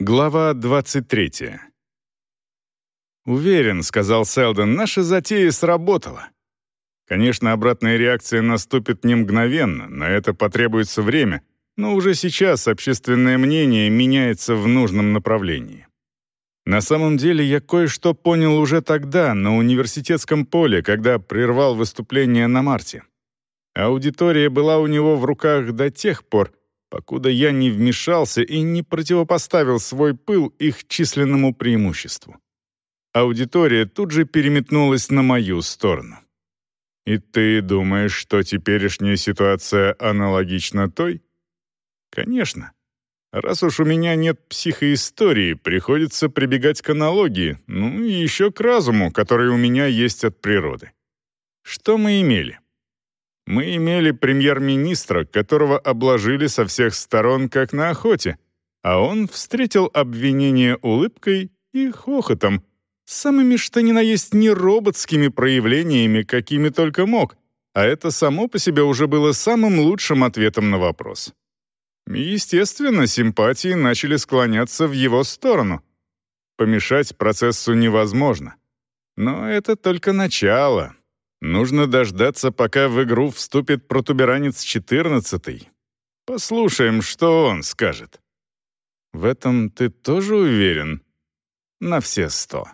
Глава 23. «Уверен», — сказал Селдон, — «наша затея сработала». Конечно, обратная реакция наступит не мгновенно, на это потребуется время, но уже сейчас общественное мнение меняется в нужном направлении. На самом деле я кое-что понял уже тогда, на университетском поле, когда прервал выступление на марте. Аудитория была у него в руках до тех пор, покуда я не вмешался и не противопоставил свой пыл их численному преимуществу. Аудитория тут же переметнулась на мою сторону. «И ты думаешь, что теперешняя ситуация аналогична той?» «Конечно. Раз уж у меня нет психоистории, приходится прибегать к аналогии, ну и еще к разуму, который у меня есть от природы. Что мы имели?» Мы имели премьер-министра, которого обложили со всех сторон, как на охоте, а он встретил обвинение улыбкой и хохотом, самыми что ни на есть не роботскими проявлениями, какими только мог, а это само по себе уже было самым лучшим ответом на вопрос. Естественно, симпатии начали склоняться в его сторону. Помешать процессу невозможно. Но это только начало, Нужно дождаться, пока в игру вступит протуберанец 14 Послушаем, что он скажет. В этом ты тоже уверен? На все сто.